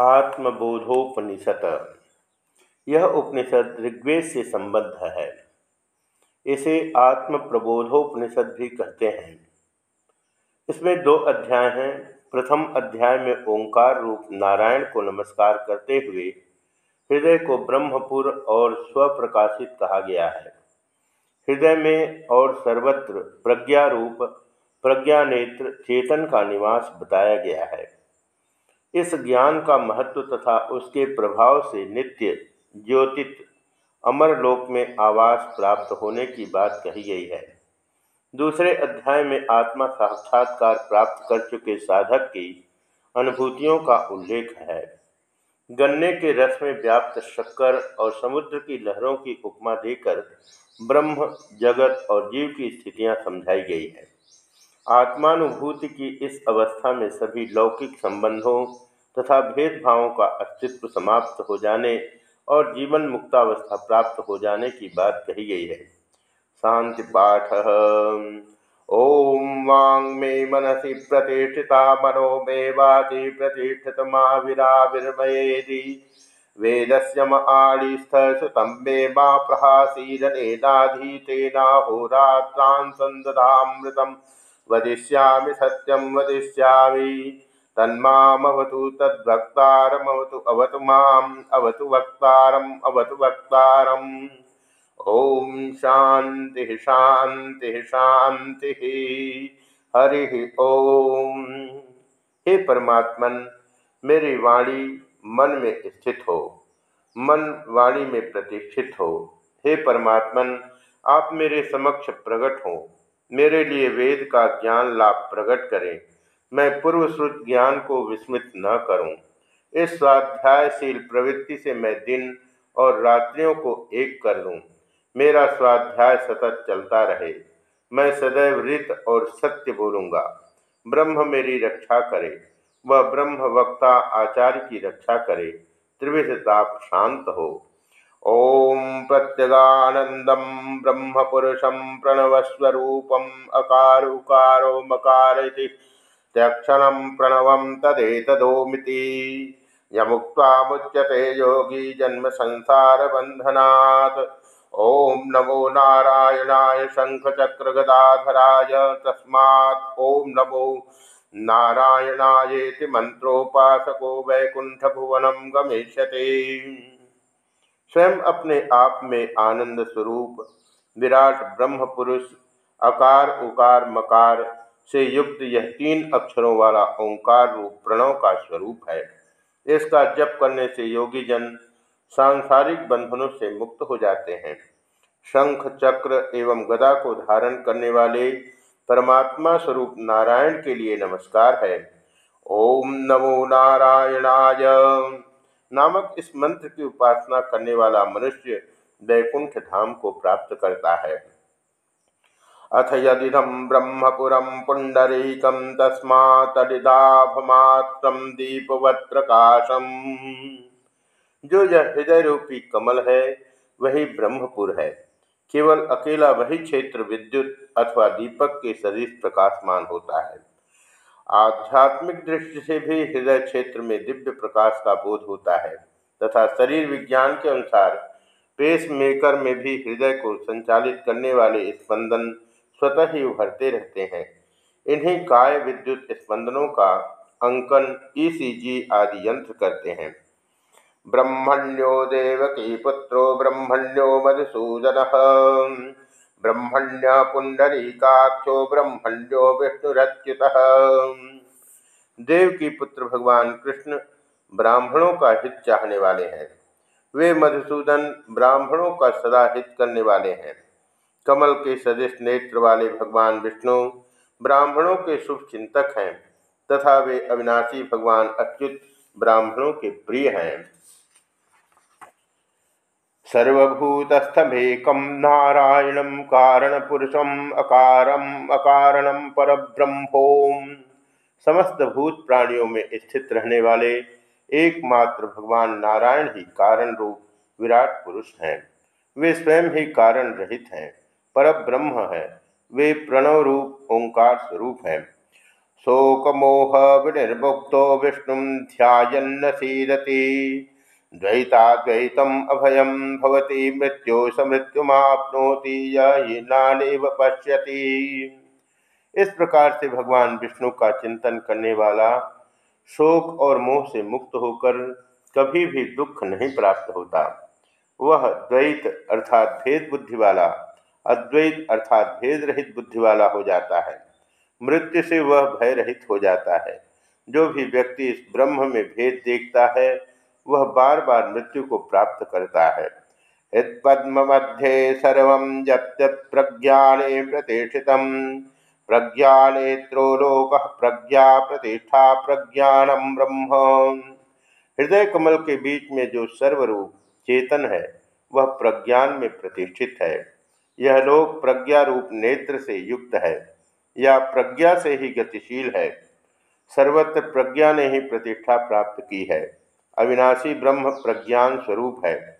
आत्मबोधोपनिषद यह उपनिषद ऋग्वेद से संबद्ध है। इसे आत्म प्रबोधोपनिषद भी कहते हैं। इसमें दो अध्याय हैं। प्रथम अध्याय में ओंकार रूप नारायण को नमस्कार करते हुए हृदय को ब्रह्मपुर और स्वप्रकाशित कहा गया है। हृदय में और सर्वत्र प्रज्ञा रूप प्रज्ञा नेत्र चेतन का निवास बताया गया है। इस ज्ञान का महत्व तथा उसके प्रभाव से नित्य ज्योतित अमर लोक में आवास प्राप्त होने की बात कही गई है। दूसरे अध्याय में आत्मा साक्षात्कार प्राप्त कर चुके साधक की अनुभूतियों का उल्लेख है। गन्ने के रस में व्याप्त शक्कर और समुद्र की लहरों की उपमा देकर ब्रह्म, जगत और जीव की स्थितियाँ समझाई गई है। आत्मानुभूति की इस अवस्था में सभी लौकिक संबंधों तथा भेदभावों का अस्तित्व समाप्त हो जाने और जीवन मुक्तावस्था प्राप्त हो जाने की बात कही गई है। शांति पाठ। ओम वांग मे मनसी प्रतिष्ठिता मनो मे वाचि प्रतिष्ठित माविराविर्मयेदि वेदस्य आड़ीस्थ सुतं मे मा प्रहासीरनेनाधीतेनाहोरात्रान् सन्दधामृतं वदिष्यामि सत्यं, वदिष्यामि। तन्मामवतु तद्वक्तारमवतु, अवतु माम्, अवतु वक्तारम् अवतु वक्तारम्। ओम शांति शांति शांति हरि ओम। हे परमात्मन, मेरी वाणी मन में स्थित हो, मन वाणी में प्रतिष्ठित हो। हे परमात्मन, आप मेरे समक्ष प्रकट हो, मेरे लिए वेद का ज्ञान लाभ प्रकट करें। मैं पूर्व श्रुत ज्ञान को विस्मृत न करूँ। इस स्वाध्यायशील प्रवृत्ति से मैं दिन और रात्रियों को एक कर दूँ। मेरा स्वाध्याय सतत चलता रहे। मैं सदैव रित और सत्य बोलूँगा। ब्रह्म मेरी रक्षा करे। वह ब्रह्म वक्ता आचार्य की रक्षा करे। त्रिविधताप शांत हो। ओम प्रत्यगानंदम ब्रह्म पुरुषम प्रणवस्वरूपम अकार उकारो मकार त्यक्षण प्रणव तदेतदोमिति। यमुक्ता मुच्यते योगी जन्म संसार बंधनात् ओम नमो नारायणाय शङ्खचक्रगदाधराय तस्मात्। ओम नमो नारायणायेति मंत्रोपासको वैकुंठ वैकुंठभुवनम गमिष्यते। स्वयं अपने आप में आनंद स्वरूप, विराट ब्रह्म पुरुष अकार उकार मकार से युक्त यह तीन अक्षरों वाला ओंकार रूप प्रणव का स्वरूप है। इसका जप करने से योगी जन सांसारिक बंधनों से मुक्त हो जाते हैं। शंख, चक्र एवं गदा को धारण करने वाले परमात्मा स्वरूप नारायण के लिए नमस्कार है। ओम नमो नारायणाय। नामक इस मंत्र की उपासना करने वाला मनुष्य वैकुंठ धाम को प्राप्त करता है। अथ यदिदम ब्रह्मपुरम पुंडरीकम तस्मातलिदाभमात्रम दीपवत प्रकाशम जो यह हृदय रूपी कमल है, वही ब्रह्मपुर है। केवल अकेला वही क्षेत्र विद्युत अथवा दीपक के सदृश प्रकाशमान होता है। आध्यात्मिक दृष्टि से भी हृदय क्षेत्र में दिव्य प्रकाश का बोध होता है, तथा शरीर विज्ञान के अनुसार पेस मेकर में भी हृदय को संचालित करने वाले स्पंदन स्वतः ही उभरते रहते हैं। इन्हीं काय विद्युत स्पंदनों का अंकन ईसीजी आदि यंत्र करते हैं। ब्रह्मण्यो देवकी पुत्रो ब्रह्मण्यो मधुसूदन, ब्रह्मण्य पुंडरीकाक्षो ब्रह्मण्यो विष्णुरच्युत। देव की पुत्र भगवान कृष्ण ब्राह्मणों का हित चाहने वाले हैं। वे मधुसूदन ब्राह्मणों का सदा हित करने वाले हैं। कमल के सदृश नेत्र वाले भगवान विष्णु ब्राह्मणों के शुभ चिंतक हैं, तथा वे अविनाशी भगवान अच्युत ब्राह्मणों के प्रिय हैं। सर्वभूतस्थमेकम नारायण कारण पुरुषम अकारम अकारणम पर ब्रह्मोम समस्त भूत प्राणियों में स्थित रहने वाले एकमात्र भगवान नारायण ही कारण रूप विराट पुरुष हैं। वे स्वयं ही कारण रहित हैं। पर ब्रह्म है। वे प्रणव रूप, ओंकार स्वरूप है। शोकमोह विनिर्मुक्तो विष्णु ध्यान सीदति द्वैताद्वैतम अभयम भवती, मृत्यो समृत्युमाप्नोति यह पश्यति। इस प्रकार से भगवान विष्णु का चिंतन करने वाला शोक और मोह से मुक्त होकर कभी भी दुख नहीं प्राप्त होता। वह द्वैत अर्थात भेद बुद्धि वाला अद्वैत अर्थात भेद रहित बुद्धि वाला हो जाता है। मृत्यु से वह भय रहित हो जाता है। जो भी व्यक्ति इस ब्रह्म में भेद देखता है, वह बार बार मृत्यु को प्राप्त करता है। पद्म मध्ये सर्व प्रज्ञाने प्रतिष्ठित। प्रज्ञा प्रतिष्ठा प्रज्ञानम ब्रह्म। हृदय कमल के बीच में जो सर्वरूप चेतन है, वह प्रज्ञान में प्रतिष्ठित है। यह लोक प्रज्ञा रूप नेत्र से युक्त है, या प्रज्ञा से ही गतिशील है। सर्वत्र प्रज्ञा ने ही प्रतिष्ठा प्राप्त की है। अविनाशी ब्रह्म प्रज्ञान स्वरूप है।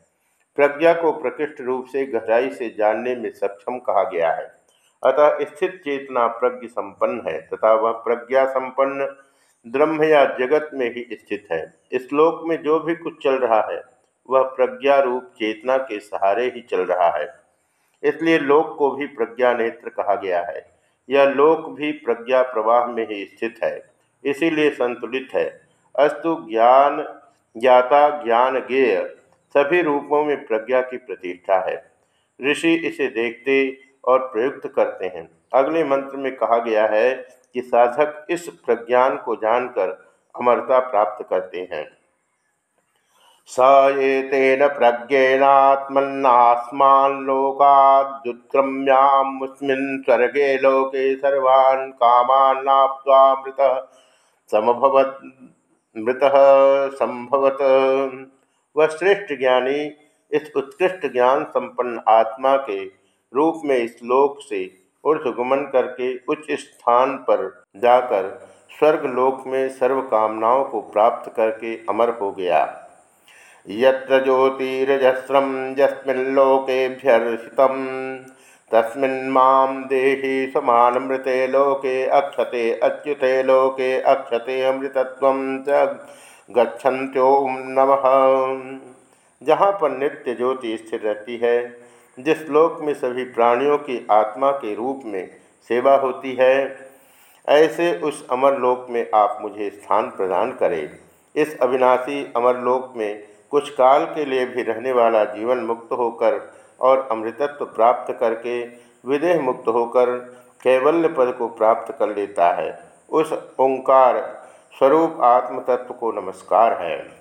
प्रज्ञा को प्रकृष्ट रूप से गहराई से जानने में सक्षम कहा गया है। अतः स्थित चेतना प्रज्ञ संपन्न है, तथा वह प्रज्ञा संपन्न ब्रह्म या जगत में ही स्थित है। इस लोक में जो भी कुछ चल रहा है, वह प्रज्ञा रूप चेतना के सहारे ही चल रहा है। इसलिए लोक को भी प्रज्ञा नेत्र कहा गया है। यह लोक भी प्रज्ञा प्रवाह में ही स्थित है, इसीलिए संतुलित है। अस्तु ज्ञान, ज्ञाता ज्ञान ज्ञेय, सभी रूपों में प्रज्ञा की प्रतिष्ठा है। ऋषि इसे देखते और प्रयुक्त करते हैं। अगले मंत्र में कहा गया है कि साधक इस प्रज्ञान को जानकर अमरता प्राप्त करते हैं। स एतेन स्वर्गे लोके सर्वान् कामान्नाप्त्वामृतः समभवत्, मृतः संभवत वह श्रेष्ठ ज्ञानी, इस उत्कृष्ट ज्ञान संपन्न आत्मा के रूप में इस लोक से ऊर्धगमन करके उच्च स्थान पर जाकर स्वर्ग लोक में सर्व कामनाओं को प्राप्त करके अमर हो गया। यत्र ज्योतिरजस्रम यस्मिल्लोकेभ्यर्षित तस्मिन्मां देहि समानमृते लोके अक्षते अच्युते लोके अक्षते अमृतत्व च गच्छन्त्योम नमः। जहाँ पर नित्य ज्योति स्थिर रहती है, जिस लोक में सभी प्राणियों की आत्मा के रूप में सेवा होती है, ऐसे उस अमर लोक में आप मुझे स्थान प्रदान करें। इस अविनाशी अमर लोक में कुछ काल के लिए भी रहने वाला जीवन मुक्त होकर और अमृतत्व प्राप्त करके विदेह मुक्त होकर कैवल्य पद को प्राप्त कर लेता है। उस ओंकार स्वरूप आत्मतत्व को नमस्कार है।